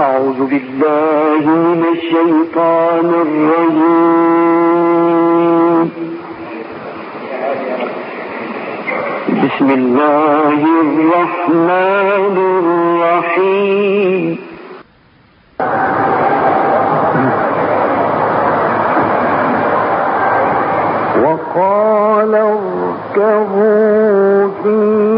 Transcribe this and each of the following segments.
أعوذ بالله من الشيطان الرجيم. بسم الله الرحمن الرحيم. وقال اركبوا فيه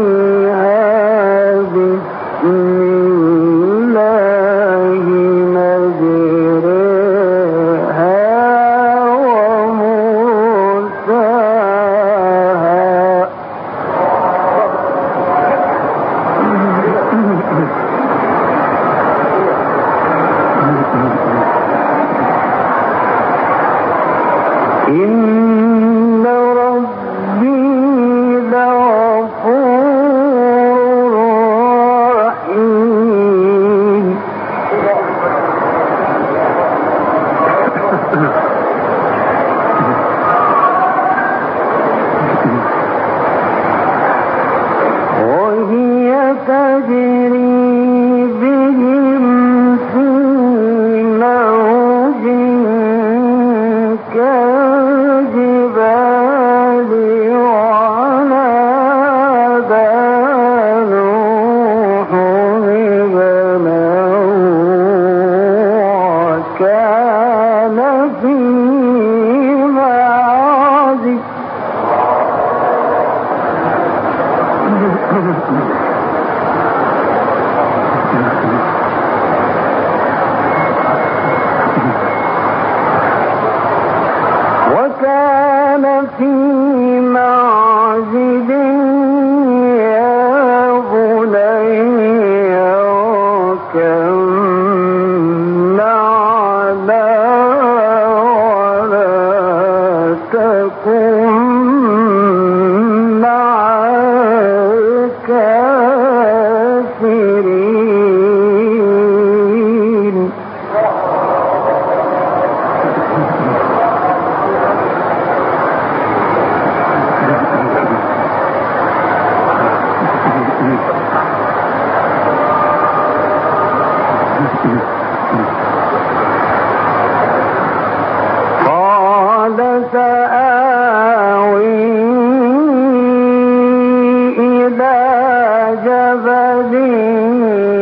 به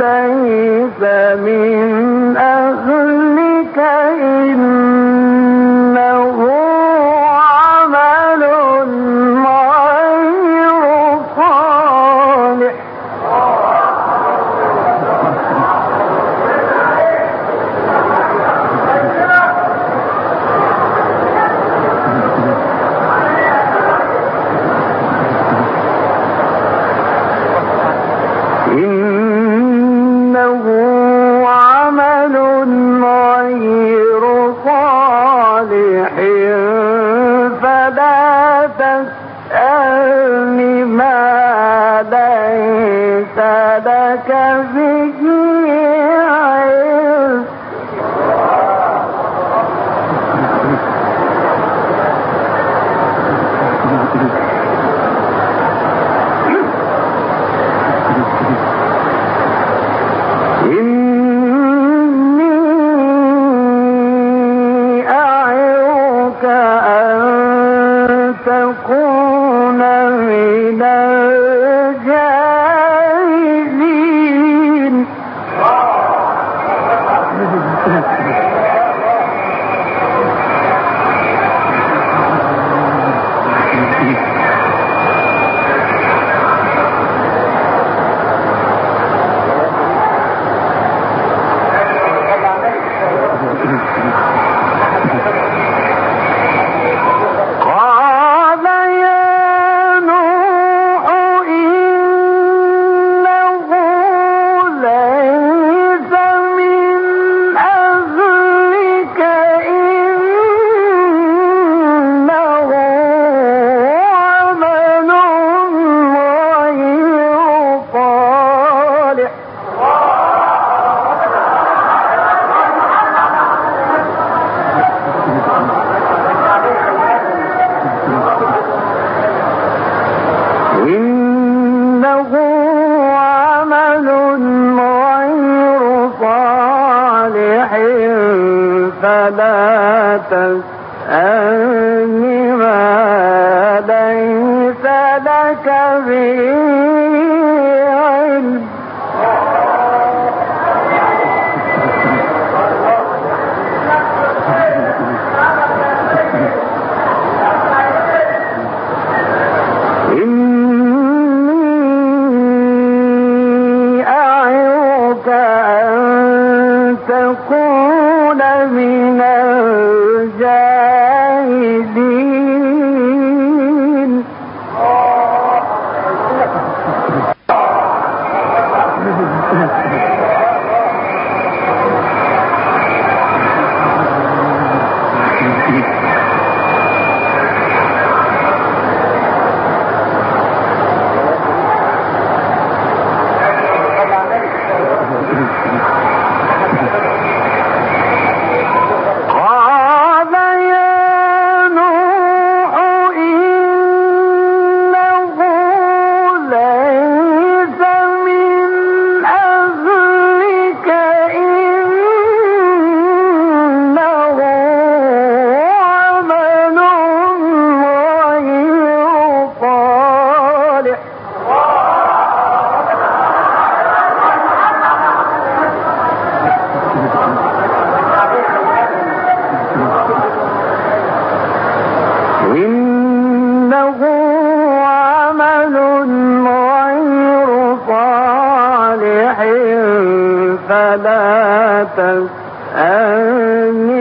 ليس من Now, of course. Amen.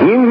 in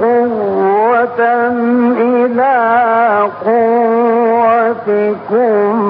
قوة إلى قوتكم.